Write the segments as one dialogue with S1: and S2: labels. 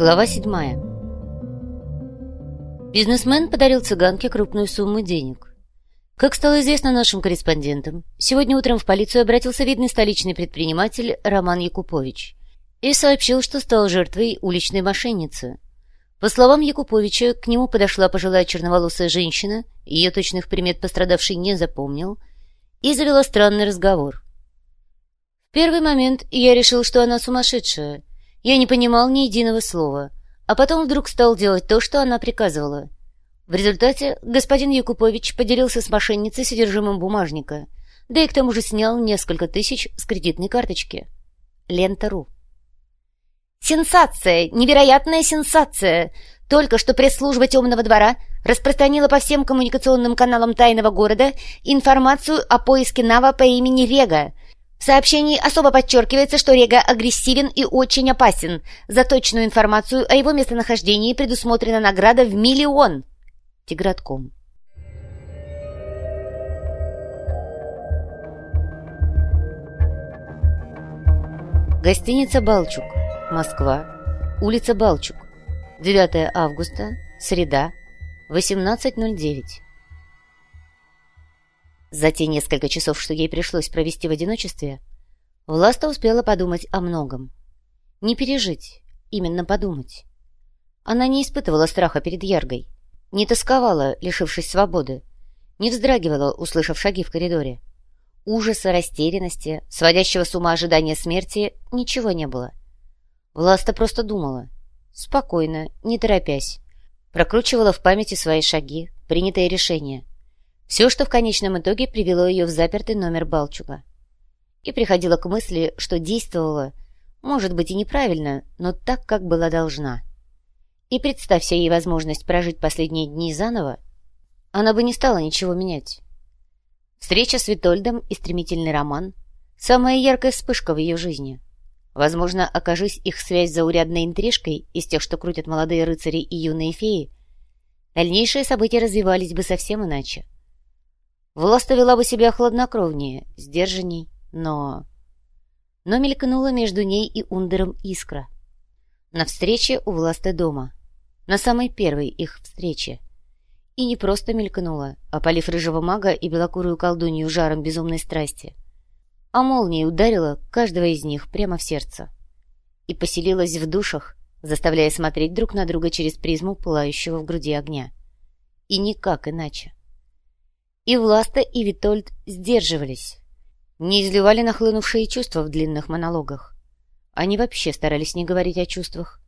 S1: Глава седьмая Бизнесмен подарил цыганке крупную сумму денег. Как стало известно нашим корреспондентам, сегодня утром в полицию обратился видный столичный предприниматель Роман Якупович и сообщил, что стал жертвой уличной мошенницы. По словам Якуповича, к нему подошла пожилая черноволосая женщина, ее точных примет пострадавший не запомнил, и завела странный разговор. В первый момент я решил, что она сумасшедшая. Я не понимал ни единого слова, а потом вдруг стал делать то, что она приказывала. В результате господин Якупович поделился с мошенницей содержимым бумажника, да и к тому же снял несколько тысяч с кредитной карточки. Лента.ру
S2: Сенсация! Невероятная сенсация! Только что пресс-служба «Темного двора» распространила по всем коммуникационным каналам тайного города информацию о поиске Нава по имени Рега. В сообщении особо подчеркивается, что Рега агрессивен и очень опасен. За точную информацию о его местонахождении предусмотрена награда в миллион. Тигратком.
S1: Гостиница «Балчук», Москва, улица Балчук, 9 августа, среда, 18.09. За те несколько часов, что ей пришлось провести в одиночестве, Власта успела подумать о многом. Не пережить, именно подумать. Она не испытывала страха перед Яргой, не тосковала, лишившись свободы, не вздрагивала, услышав шаги в коридоре. Ужаса, растерянности, сводящего с ума ожидания смерти ничего не было. Власта просто думала. Спокойно, не торопясь. Прокручивала в памяти свои шаги, принятые решения. Все, что в конечном итоге привело ее в запертый номер Балчуга. И приходила к мысли, что действовала, может быть и неправильно, но так, как была должна. И представься ей возможность прожить последние дни заново, она бы не стала ничего менять. Встреча с Витольдом и стремительный роман — самая яркая вспышка в ее жизни — Возможно, окажись их связь заурядной интрижкой из тех, что крутят молодые рыцари и юные феи, дальнейшие события развивались бы совсем иначе. Власта вела бы себя хладнокровнее, сдержанней, но... Но мелькнула между ней и Ундером искра. На встрече у Власты дома. На самой первой их встрече. И не просто мелькнула, опалив рыжего мага и белокурую колдунью жаром безумной страсти — а молнией ударила каждого из них прямо в сердце и поселилась в душах, заставляя смотреть друг на друга через призму пылающего в груди огня. И никак иначе. И Власта, и Витольд сдерживались, не изливали нахлынувшие чувства в длинных монологах. Они вообще старались не говорить о чувствах,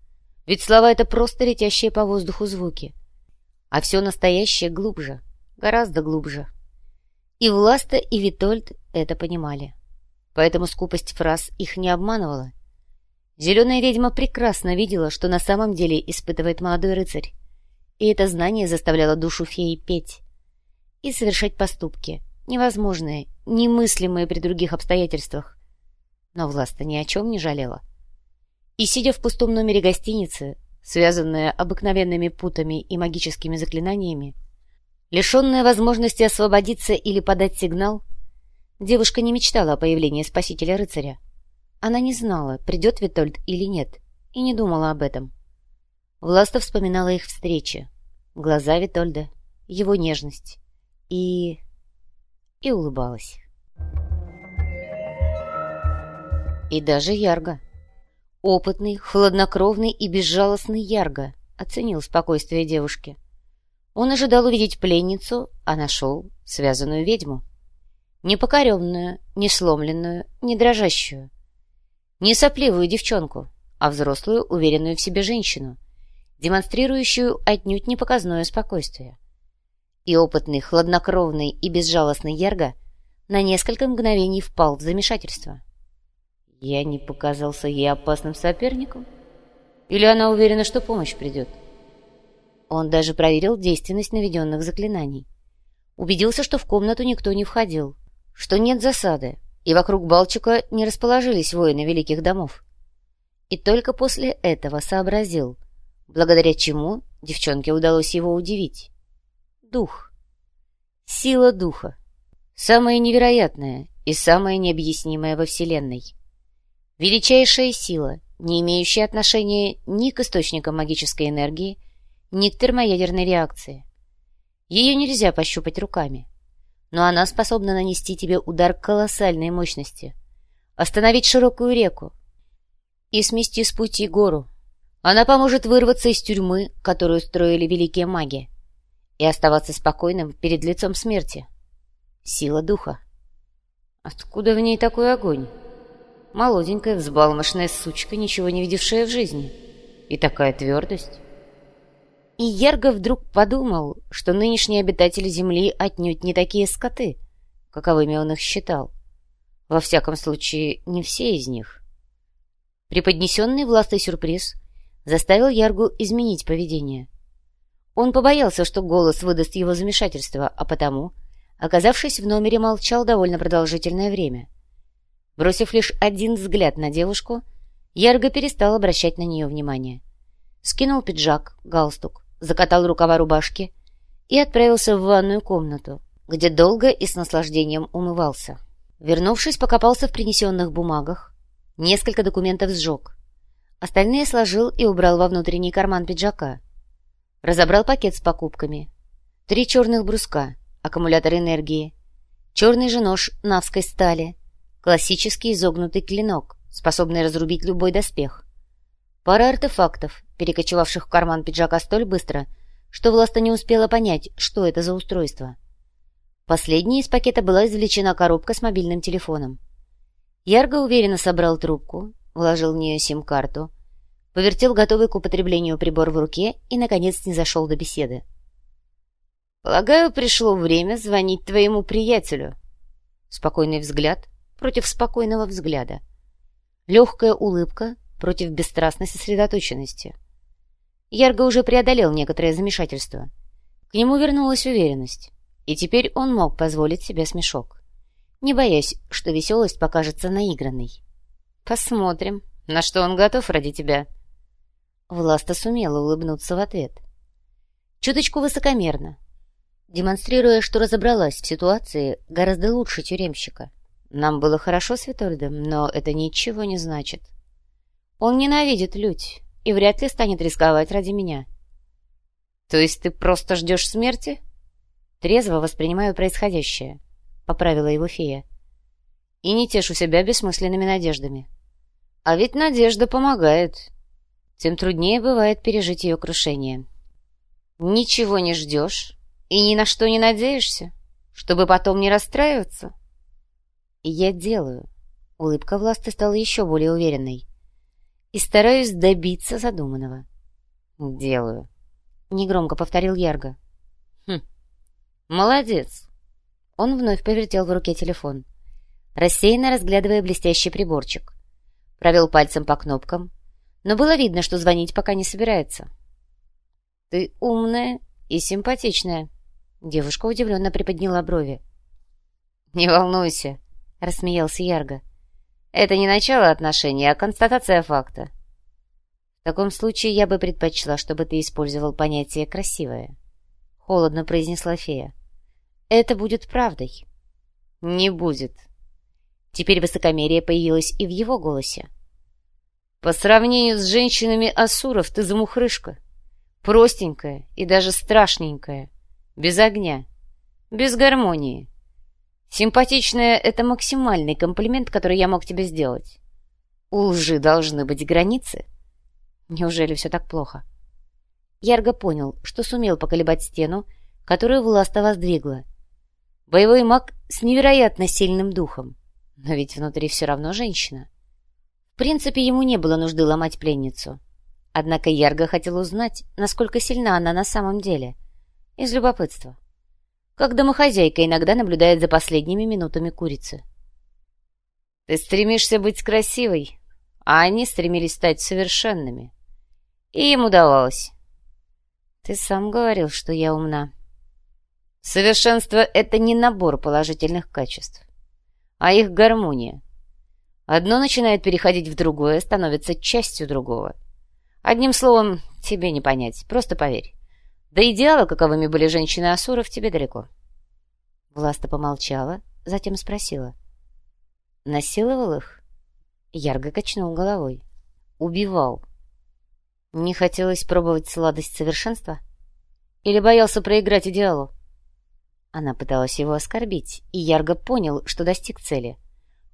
S1: ведь слова — это просто летящие по воздуху звуки. А все настоящее глубже, гораздо глубже. И Власта, и Витольд это понимали поэтому скупость фраз их не обманывала. Зеленая ведьма прекрасно видела, что на самом деле испытывает молодой рыцарь, и это знание заставляло душу феи петь и совершать поступки, невозможные, немыслимые при других обстоятельствах. Но Власта ни о чем не жалела. И, сидя в пустом номере гостиницы, связанная обыкновенными путами и магическими заклинаниями, лишенная возможности освободиться или подать сигнал, Девушка не мечтала о появлении спасителя-рыцаря. Она не знала, придет Витольд или нет, и не думала об этом. Власта вспоминала их встречи. Глаза Витольда, его нежность. И... и улыбалась. И даже Ярго. Опытный, хладнокровный и безжалостный Ярго оценил спокойствие девушки. Он ожидал увидеть пленницу, а нашел связанную ведьму. Не покоренную, не сломленную, не дрожащую. Не сопливую девчонку, а взрослую, уверенную в себе женщину, демонстрирующую отнюдь непоказное спокойствие. И опытный, хладнокровный и безжалостный Ярго на несколько мгновений впал в замешательство. Я не показался ей опасным соперником? Или она уверена, что помощь придет? Он даже проверил действенность наведенных заклинаний. Убедился, что в комнату никто не входил, что нет засады, и вокруг Балчука не расположились воины великих домов. И только после этого сообразил, благодаря чему девчонке удалось его удивить. Дух. Сила духа. Самое невероятное и самое необъяснимое во Вселенной. Величайшая сила, не имеющие отношения ни к источникам магической энергии, ни к термоядерной реакции. Ее нельзя пощупать руками, но она способна нанести тебе удар колоссальной мощности, остановить широкую реку и смести с пути гору. Она поможет вырваться из тюрьмы, которую строили великие маги, и оставаться спокойным перед лицом смерти. Сила духа. Откуда в ней такой огонь? Молоденькая, взбалмошная сучка, ничего не видевшая в жизни. И такая твердость. И Ярго вдруг подумал, что нынешние обитатели Земли отнюдь не такие скоты, каковыми он их считал. Во всяком случае, не все из них. Преподнесенный властой сюрприз заставил Яргу изменить поведение. Он побоялся, что голос выдаст его замешательство, а потому, оказавшись в номере, молчал довольно продолжительное время. Бросив лишь один взгляд на девушку, Ярго перестал обращать на нее внимание. Скинул пиджак, галстук, закатал рукава рубашки и отправился в ванную комнату, где долго и с наслаждением умывался. Вернувшись, покопался в принесенных бумагах, несколько документов сжег. Остальные сложил и убрал во внутренний карман пиджака — Разобрал пакет с покупками. Три черных бруска, аккумулятор энергии, черный же нож навской стали, классический изогнутый клинок, способный разрубить любой доспех. Пара артефактов, перекочевавших в карман пиджака столь быстро, что Власта не успела понять, что это за устройство. Последней из пакета была извлечена коробка с мобильным телефоном. Ярго уверенно собрал трубку, вложил в нее сим-карту — повертел готовый к употреблению прибор в руке и, наконец, не зашел до беседы. «Полагаю, пришло время звонить твоему приятелю». Спокойный взгляд против спокойного взгляда. Легкая улыбка против бесстрастной сосредоточенности. Ярго уже преодолел некоторое замешательство. К нему вернулась уверенность, и теперь он мог позволить себе смешок, не боясь, что веселость покажется наигранной. «Посмотрим, на что он готов ради тебя», Власта сумела улыбнуться в ответ. Чуточку высокомерно, демонстрируя, что разобралась в ситуации гораздо лучше тюремщика. Нам было хорошо с Витольдом, но это ничего не значит. Он ненавидит Людь и вряд ли станет рисковать ради меня. То есть ты просто ждешь смерти? Трезво воспринимаю происходящее, поправила его фея. И не тешу себя бессмысленными надеждами. А ведь надежда помогает, тем труднее бывает пережить ее крушение. Ничего не ждешь и ни на что не надеешься, чтобы потом не расстраиваться? Я делаю. Улыбка Власты стала еще более уверенной. И стараюсь добиться задуманного. Делаю. Негромко повторил Ярго. Хм, молодец. Он вновь повертел в руке телефон, рассеянно разглядывая блестящий приборчик. Провел пальцем по кнопкам, но было видно, что звонить пока не собирается. «Ты умная и симпатичная», — девушка удивленно приподняла брови. «Не волнуйся», — рассмеялся Ярго. «Это не начало отношений, а констатация факта». «В таком случае я бы предпочла, чтобы ты использовал понятие «красивое», — холодно произнесла фея. «Это будет правдой». «Не будет». Теперь высокомерие появилось и в его голосе. По сравнению с женщинами Асуров ты замухрышка. Простенькая и даже страшненькая. Без огня. Без гармонии. Симпатичная — это максимальный комплимент, который я мог тебе сделать. У лжи должны быть границы. Неужели все так плохо? Ярго понял, что сумел поколебать стену, которую власта воздвигла. Боевой маг с невероятно сильным духом. Но ведь внутри все равно женщина. В принципе, ему не было нужды ломать пленницу. Однако Ярго хотел узнать, насколько сильна она на самом деле. Из любопытства. Как домохозяйка иногда наблюдает за последними минутами курицы. «Ты стремишься быть красивой, а они стремились стать совершенными. И им удавалось». «Ты сам говорил, что я умна». «Совершенство — это не набор положительных качеств, а их гармония. Одно начинает переходить в другое, становится частью другого. Одним словом, тебе не понять, просто поверь. До идеала, каковыми были женщины Асуров, тебе далеко. Власта помолчала, затем спросила. Насиловал их? Ярго качнул головой. убивал? Не хотелось пробовать сладость совершенства? Или боялся проиграть идеалу? Она пыталась его оскорбить, и Ярго понял, что достиг цели.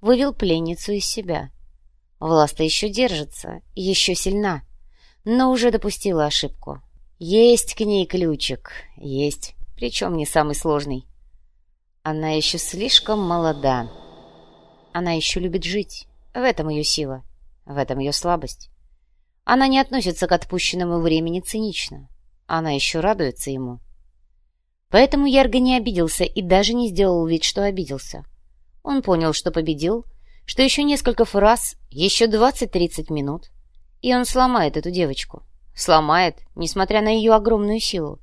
S1: Вывел пленницу из себя. Власта еще держится, еще сильна, но уже допустила ошибку. Есть к ней ключик, есть, причем не самый сложный. Она еще слишком молода. Она еще любит жить. В этом ее сила, в этом ее слабость. Она не относится к отпущенному времени цинично. Она еще радуется ему. Поэтому Ярго не обиделся и даже не сделал вид, что обиделся. Он понял, что победил, что еще несколько фраз, еще 20-30 минут, и он сломает эту девочку. Сломает, несмотря на ее огромную силу.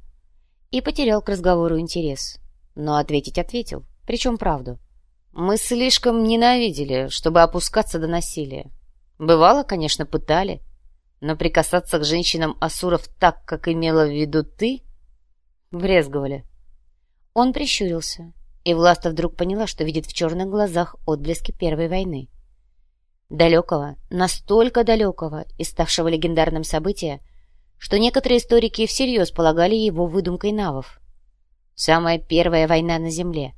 S1: И потерял к разговору интерес. Но ответить ответил, причем правду. Мы слишком ненавидели, чтобы опускаться до насилия. Бывало, конечно, пытали, но прикасаться к женщинам Асуров так, как имела в виду ты, брезговали. Он прищурился, и Власта вдруг поняла, что видит в черных глазах отблески Первой войны. Далекого, настолько далекого и ставшего легендарным события, что некоторые историки всерьез полагали его выдумкой навов. Самая первая война на Земле.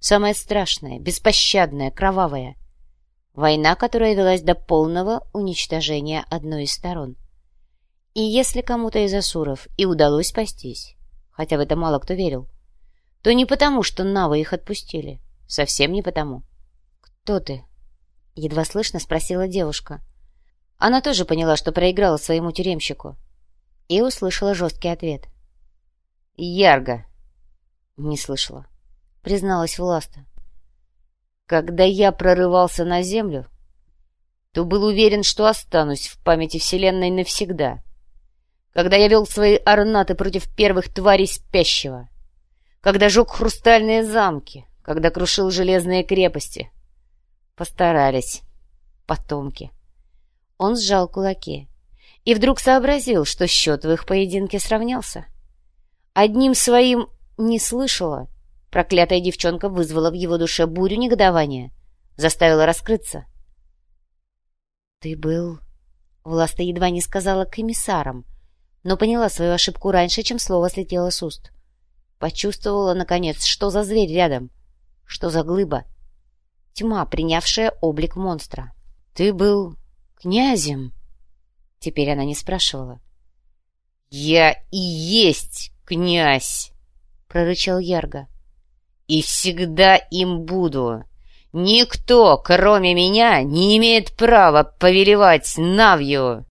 S1: Самая страшная, беспощадная, кровавая. Война, которая велась до полного уничтожения одной из сторон. И если кому-то из асуров и удалось спастись, хотя в это мало кто верил, то не потому, что Навы их отпустили. Совсем не потому. «Кто ты?» — едва слышно спросила девушка. Она тоже поняла, что проиграла своему тюремщику. И услышала жесткий ответ. «Ярго!» «Не слышала», — призналась Власта. «Когда я прорывался на Землю, то был уверен, что останусь в памяти Вселенной навсегда. Когда я вел свои орнаты против первых тварей спящего» когда жег хрустальные замки, когда крушил железные крепости. Постарались потомки. Он сжал кулаки и вдруг сообразил, что счет в их поединке сравнялся. Одним своим не слышала. Проклятая девчонка вызвала в его душе бурю негодования, заставила раскрыться. «Ты был...» Власта едва не сказала комиссаром, но поняла свою ошибку раньше, чем слово слетело с уст. Почувствовала, наконец, что за зверь рядом, что за глыба. Тьма, принявшая облик монстра. «Ты был князем?» Теперь она не спрашивала. «Я и есть князь!» — прорычал Ярго. «И всегда им буду. Никто, кроме меня, не имеет права повелевать Навью!»